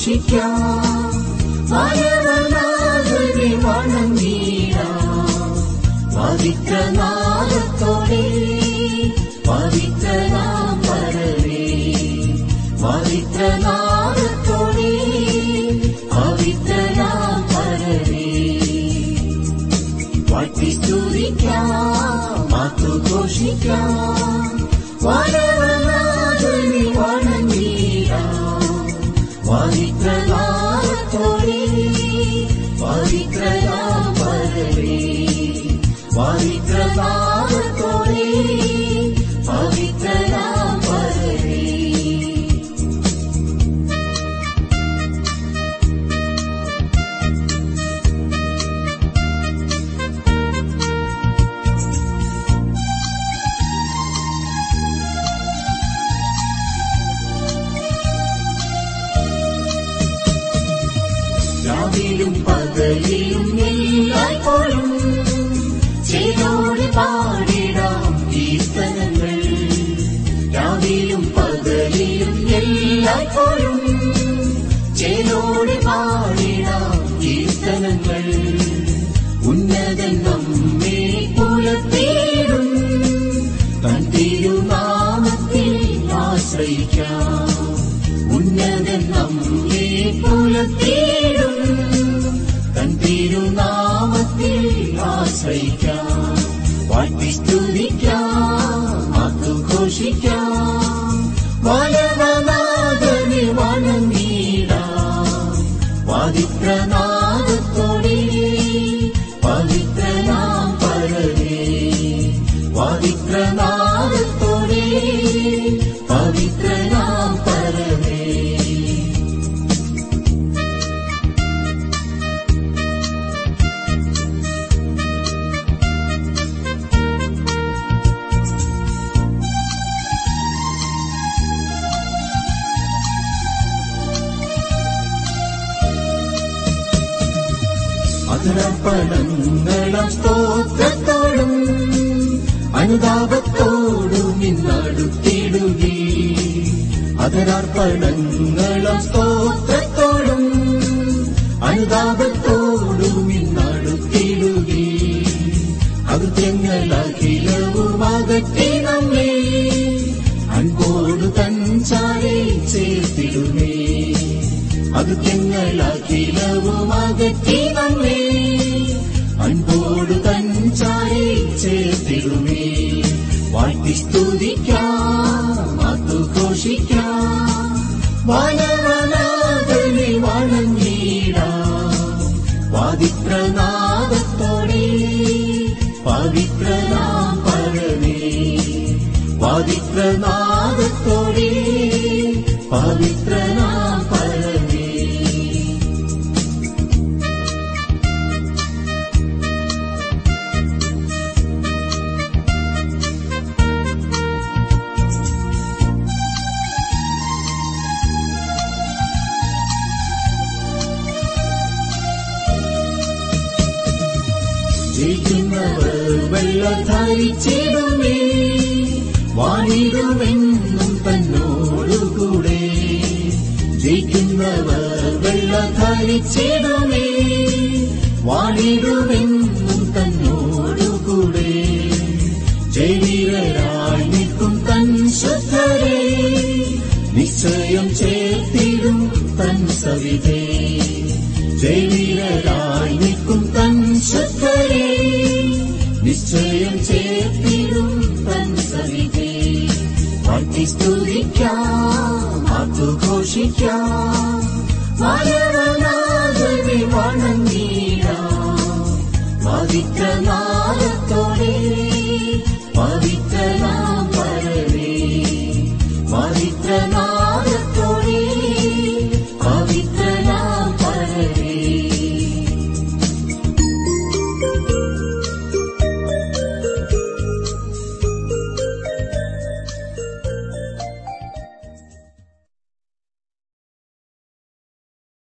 ഘോഷിക്കാം വരവനാഥനെ വണങ്ങിടാം പവിത്രനാഥത്തോടെ പവിത്രനാം പരവേ പവിത്രനാഥത്തോടെ പവിത്രനാം പരവേ വാഴ്ത്തി സ്തുതിക്കാം മാതൃഘോഷിക്കാം വരവനാഥനെ पात्रे पाणिग्रता पाणि पावित्रता രാവിലും പകലിലും എല്ലായ്പ്പോഴും ചേരോട് പാടിടാം കീർത്തനങ്ങൾ രാവിലും പകലിലും എല്ലായ്പ്പോഴും ചേരോട് പാടിടാം കീർത്തനങ്ങൾ ഉന്നതൻ അതിരപ്പണങ്ങളും സ്തോത്രത്തോടും അനുതാപത്തോടും ഇന്നടുത്തിടുകി അതിരർപ്പണങ്ങളും സ്തോത്രത്തോടും അനുതാപത്തോടും ഇന്നടുത്തിടുകി അകൃത്യങ്ങളഖിലവും അകറ്റി നമ്മെ അൻപോട് തഞ്ചാരെ ചേർത്തിടുമേ. അകൃത്യങ്ങളഖിലവും അകറ്റി വനവനാഥനെ വണങ്ങിടാം പവിത്രനാഥത്തോടെ പവിത്രനാം പരമേ പവിത്രനാഥത്തോടെ പവിത്രനാം ധരിച്ചിടുമേ. വാണിടുമെന്നും തന്നോടുകൂടെ. ജയിക്കുന്നവർ വെള്ളം ധരിച്ചിടുമേ. വാണിടുമെന്നും തന്നോടുകൂടെ. ജൈവീരരായി നിൽക്കും തൻ ശുദ്ധരെ. നിശ്ചയം ചേർത്തിടും തൻ സവിതേ ജൈവീരരായി നിൽക്കും തൻ ശുദ്ധരെ ജയം ചേർത്തിടും തൻ സവിധേ വാഴ്ത്തി സ്തുതിക്കാം ആത്തുഘോഷിക്കാം മരണാകവി വണങ്ങിടാം പവിത്രനാദത്തോടെ പവിത്രനാം പരവേ പവിത്രനാ